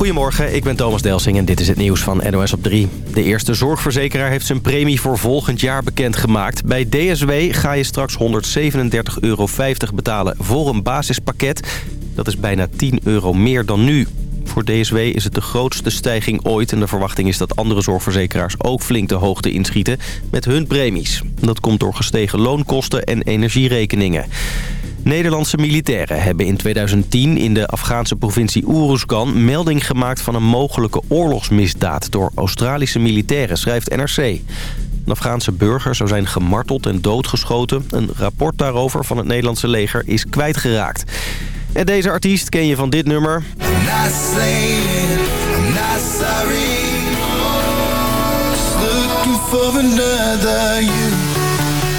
Goedemorgen, ik ben Thomas Delsing en dit is het nieuws van NOS op 3. De eerste zorgverzekeraar heeft zijn premie voor volgend jaar bekendgemaakt. Bij DSW ga je straks 137,50 euro betalen voor een basispakket. Dat is bijna 10 euro meer dan nu. Voor DSW is het de grootste stijging ooit... en de verwachting is dat andere zorgverzekeraars ook flink de hoogte inschieten... met hun premies. Dat komt door gestegen loonkosten en energierekeningen. Nederlandse militairen hebben in 2010 in de Afghaanse provincie Uruzgan... melding gemaakt van een mogelijke oorlogsmisdaad door Australische militairen, schrijft NRC. Een Afghaanse burger zou zijn gemarteld en doodgeschoten. Een rapport daarover van het Nederlandse leger is kwijtgeraakt. En deze artiest ken je van dit nummer.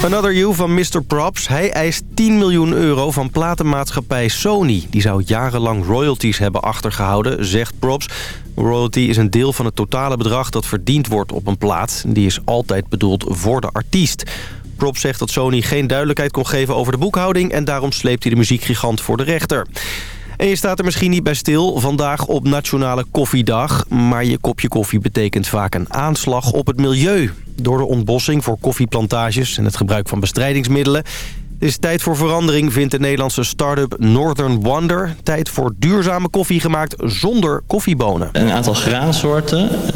Another You van Mr. Props. Hij eist 10 miljoen euro van platenmaatschappij Sony. Die zou jarenlang royalties hebben achtergehouden, zegt Props. Royalty is een deel van het totale bedrag dat verdiend wordt op een plaat. Die is altijd bedoeld voor de artiest. Props zegt dat Sony geen duidelijkheid kon geven over de boekhouding... en daarom sleept hij de muziekgigant voor de rechter. En je staat er misschien niet bij stil vandaag op Nationale Koffiedag. Maar je kopje koffie betekent vaak een aanslag op het milieu. Door de ontbossing voor koffieplantages en het gebruik van bestrijdingsmiddelen het is tijd voor verandering, vindt de Nederlandse start-up Northern Wonder. Tijd voor duurzame koffie gemaakt zonder koffiebonen. Een aantal graansoorten. Uh,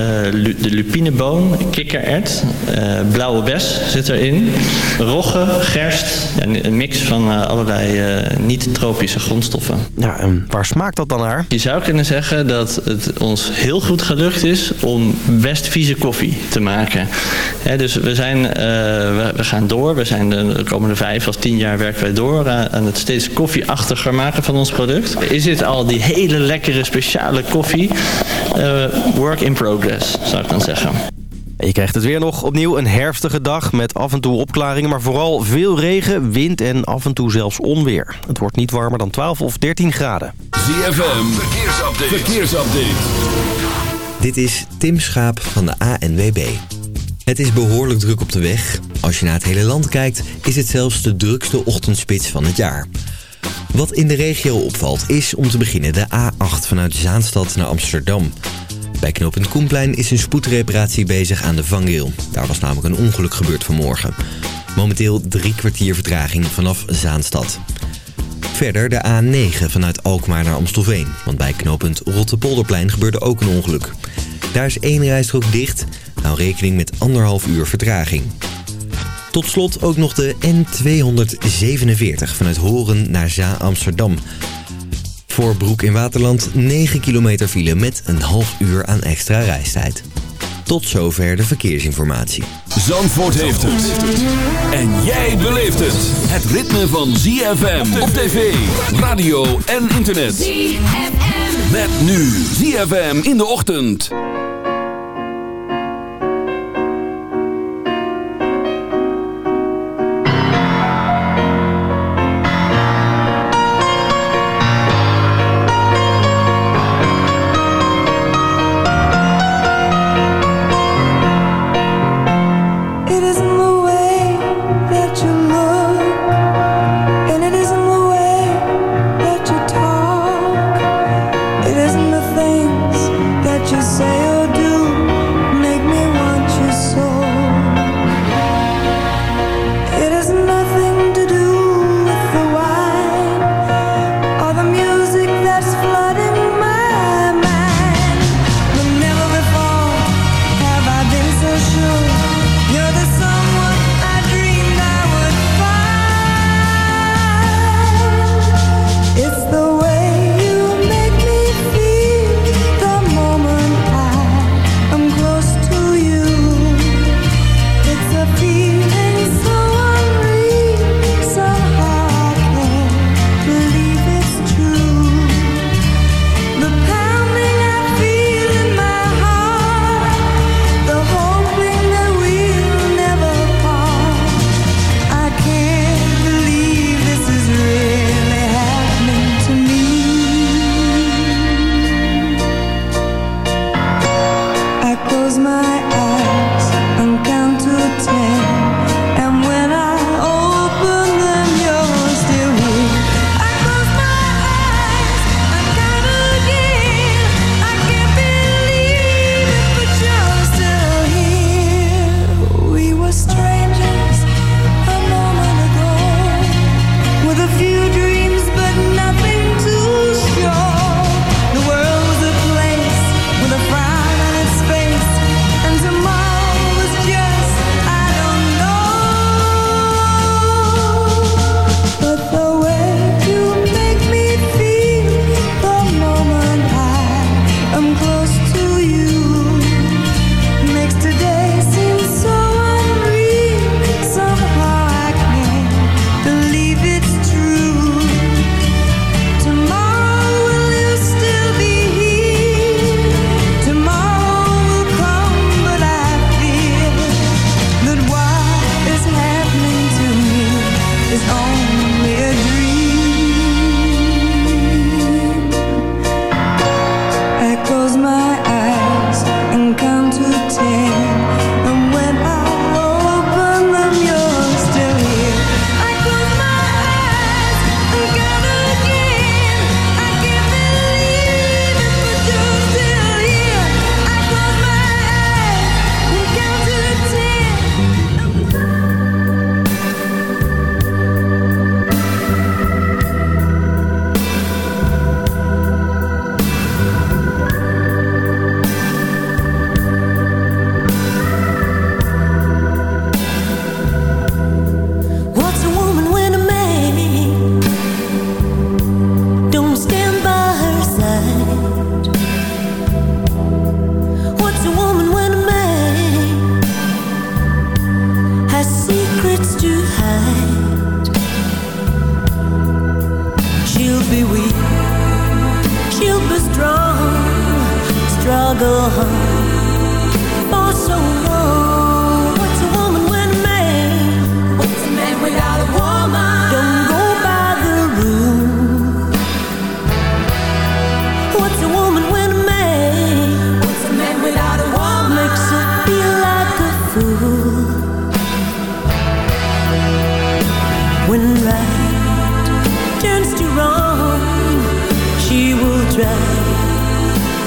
de lupineboon, kikkerert, uh, blauwe bes zit erin. Rogge, gerst. een mix van uh, allerlei niet-tropische grondstoffen. Ja, en waar smaakt dat dan naar? Je zou kunnen zeggen dat het ons heel goed gelukt is om best vieze koffie te maken. dus we, zijn, we, we, gaan door. We zijn de komende vijf of tien jaar werken wij door aan het steeds koffieachtiger maken van ons product. Is dit al die hele lekkere speciale koffie? Uh, work in progress, zou ik dan zeggen. Je krijgt het weer nog opnieuw een herfstige dag met af en toe opklaringen... maar vooral veel regen, wind en af en toe zelfs onweer. Het wordt niet warmer dan 12 of 13 graden. ZFM, verkeersupdate. verkeersupdate. Dit is Tim Schaap van de ANWB. Het is behoorlijk druk op de weg. Als je naar het hele land kijkt, is het zelfs de drukste ochtendspits van het jaar. Wat in de regio opvalt is om te beginnen de A8 vanuit Zaanstad naar Amsterdam. Bij knooppunt Koenplein is een spoedreparatie bezig aan de vangrail. Daar was namelijk een ongeluk gebeurd vanmorgen. Momenteel drie kwartier vertraging vanaf Zaanstad. Verder de A9 vanuit Alkmaar naar Amstelveen. Want bij knooppunt Rottepolderplein gebeurde ook een ongeluk. Daar is één rijstrook dicht Hou rekening met anderhalf uur vertraging. Tot slot ook nog de N247 vanuit Horen naar Za-Amsterdam. Voor Broek in Waterland 9 kilometer file met een half uur aan extra reistijd. Tot zover de verkeersinformatie. Zandvoort heeft het. En jij beleeft het. Het ritme van ZFM op tv, radio en internet. ZFM. Met nu ZFM in de ochtend. Say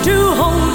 to hold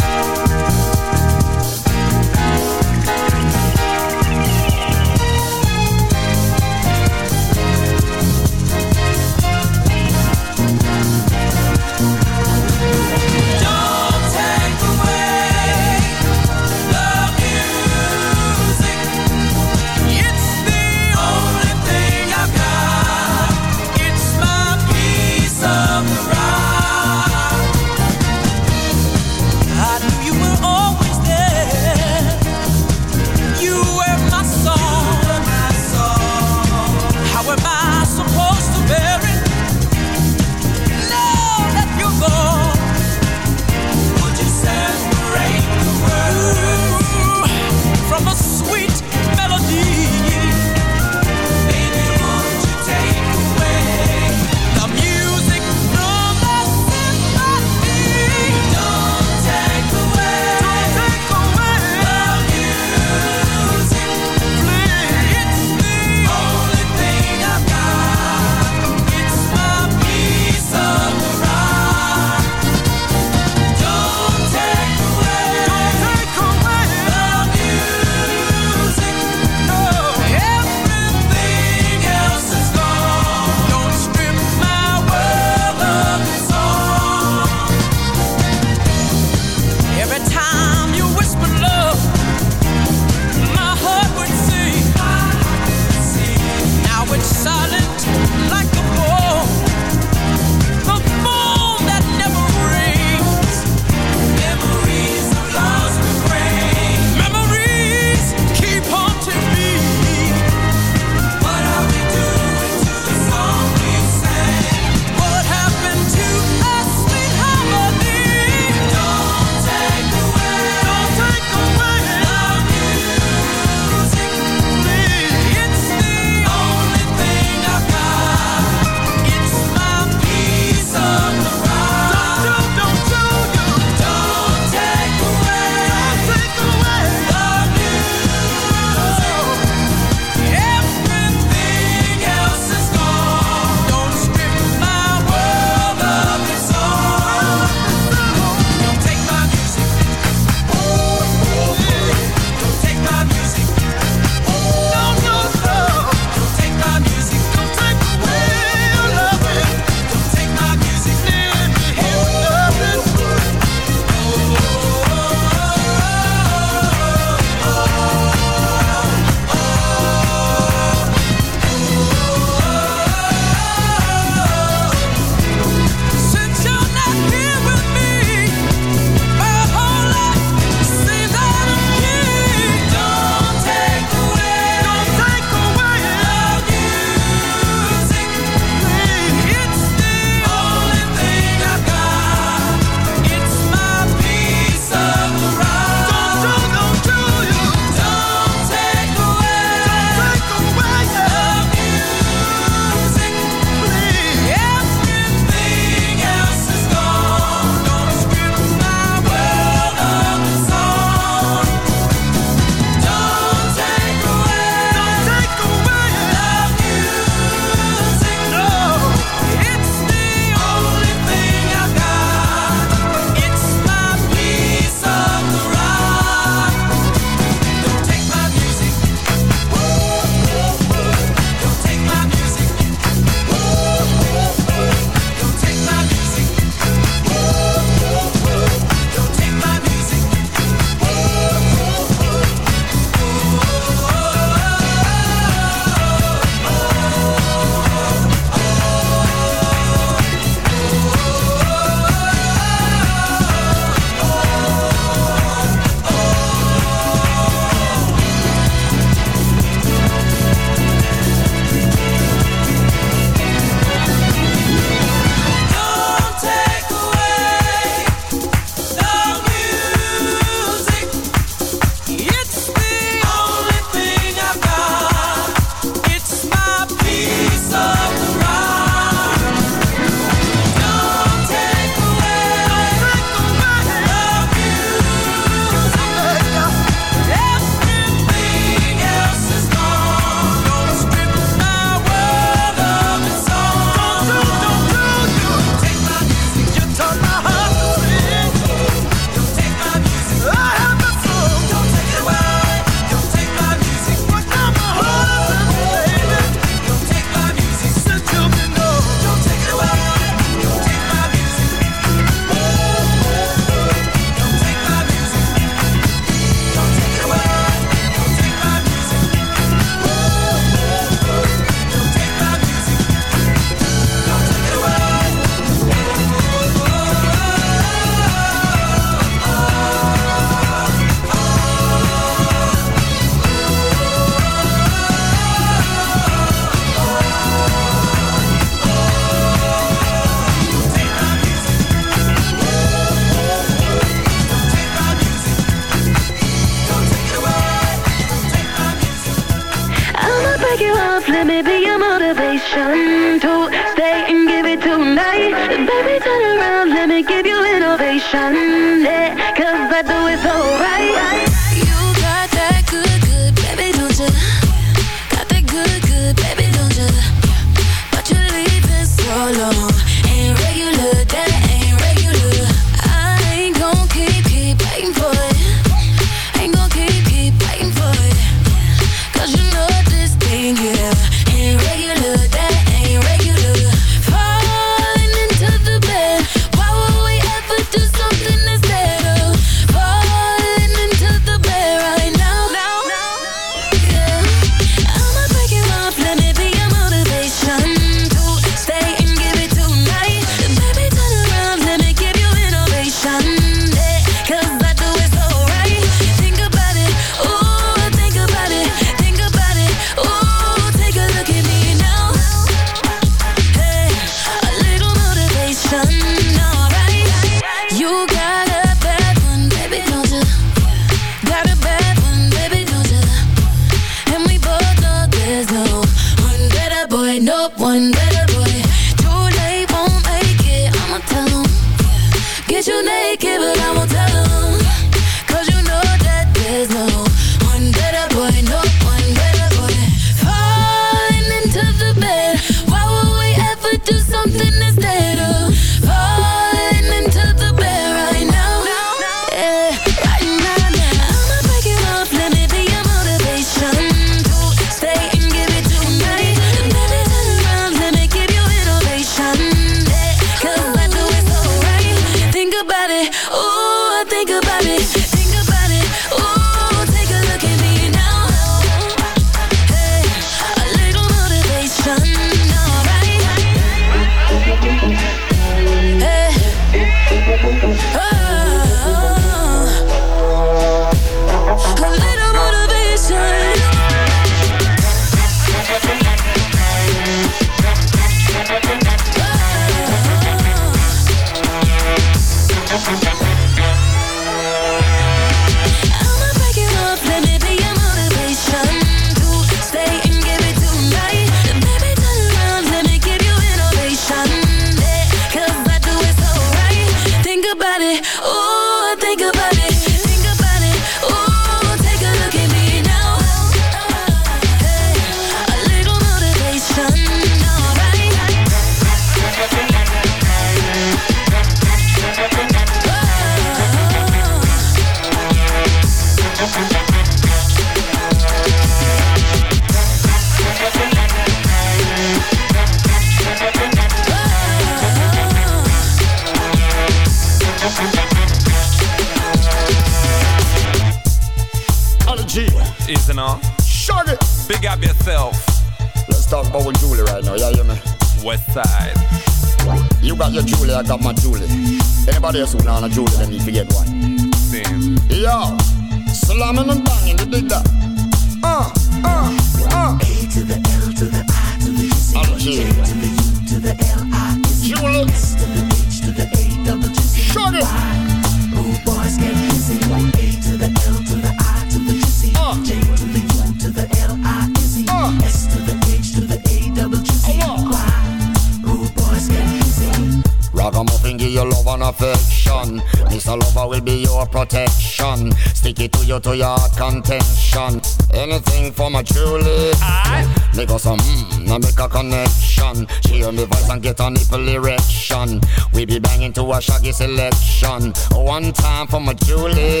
Me go some, mm, I make a connection. She hear me voice and get a nipple erection. We be banging to a shaggy selection. One time for my Julie.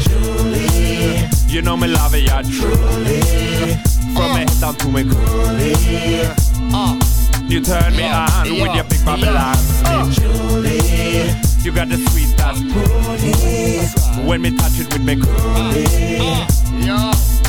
Julie. You know me love ya truly. From uh. me head down to me coolie. Uh. You turn me yeah, on yeah, with your big Babylon. Yeah. Uh. Julie. You got the sweet that's booty. When me touch it with me coolie. Uh. Uh. Yeah.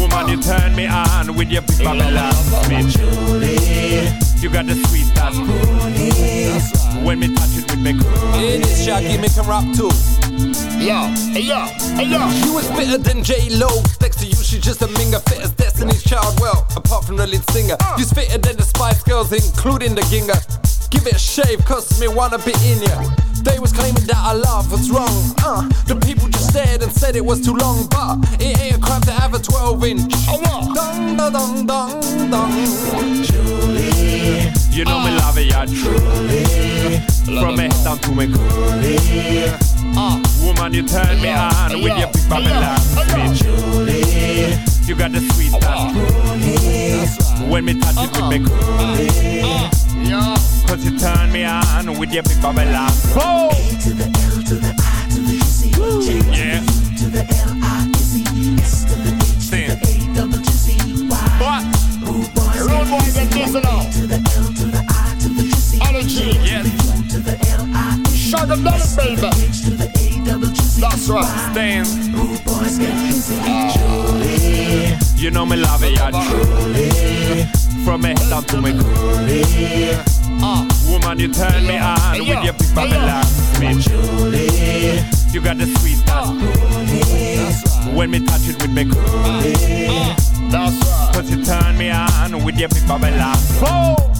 Woman, you turn me on with your big Babylon Smith. You got the sweet ass. When me touch it with me cool. Hey, this Shaggy make him rap too. Yo, hey yo, hey yo. You was fitter than J Lo. Next to you, she's just a minger. Fit as Destiny's Child. Well, apart from the lead singer, uh. you's fitter than the Spice Girls, including the Ginger. Give it a shave, cause me wanna be in ya. They was claiming that I love was wrong. Uh, the people stared and said it was too long, but it ain't a crime to have a 12 inch. Oh, what? Dong, da, dong, dong, dong. You know me love it, yeah, truly. From me head down to me coolie. Uh, woman, you turn me on with your big Babylon Julie. You got the sweet touch. When me touch it with me coolie. Yo. Cause you turn me on with your big Babylon. Oh! Know me love it, yeah, truly. From me head down to me coolie. Uh, woman, you turn me on Hey, with yo. your big Babylon Julie, You got the sweet touch. When me touch it with me coolie. That's right. Cause you turn me on with your big Babylon. Oh!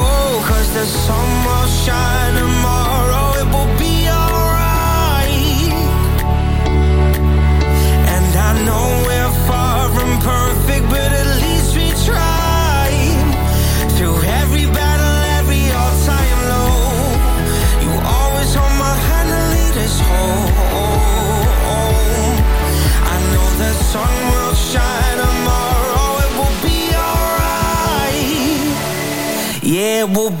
the sun will shine tomorrow, it will be alright. And I know we're far from perfect, but at least we try. Through every battle, every all-time low, you always hold my hand and lead us home. I know the sun will shine tomorrow, it will be alright. Yeah, be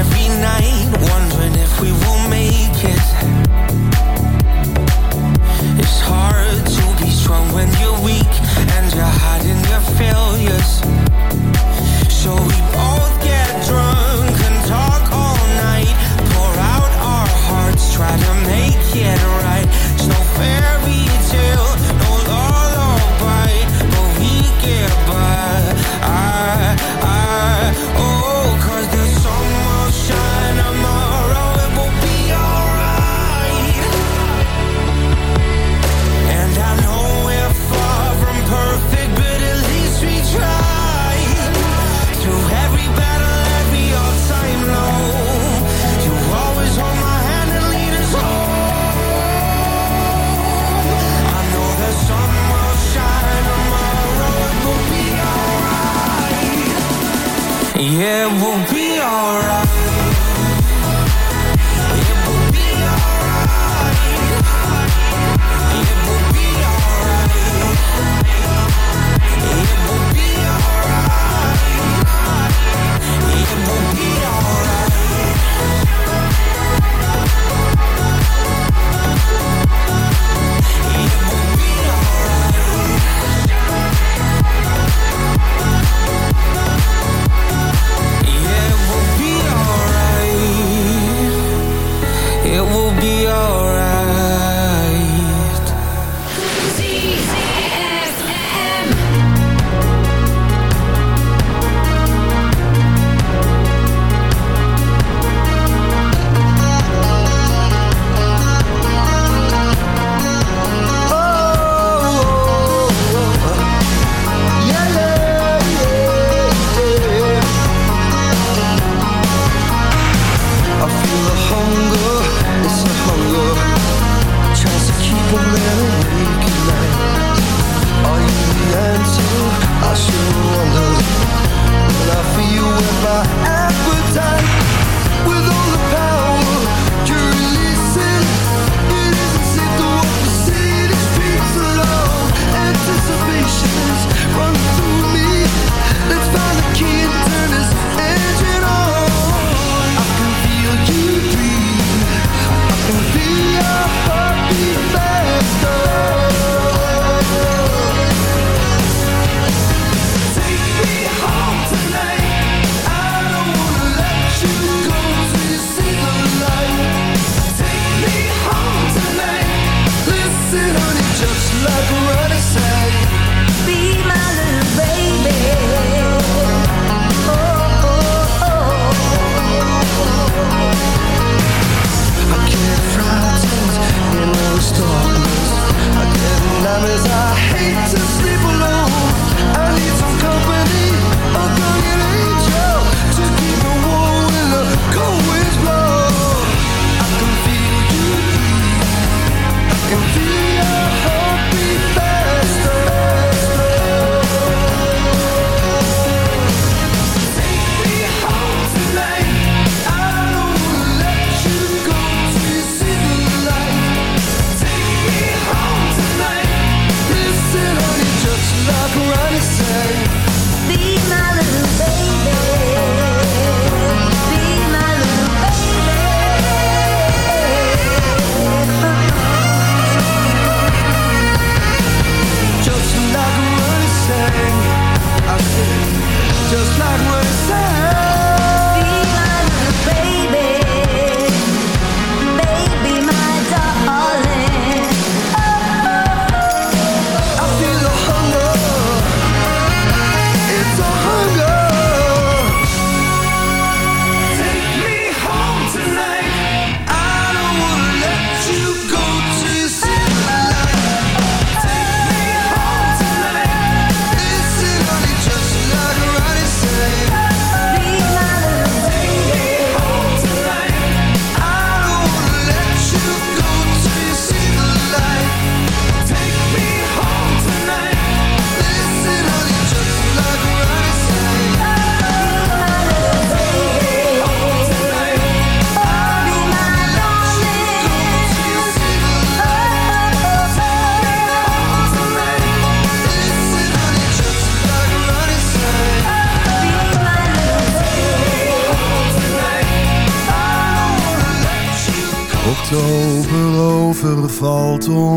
every night, wondering if we will make it. It's hard to be strong when you're weak and you're hiding your failures.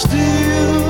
still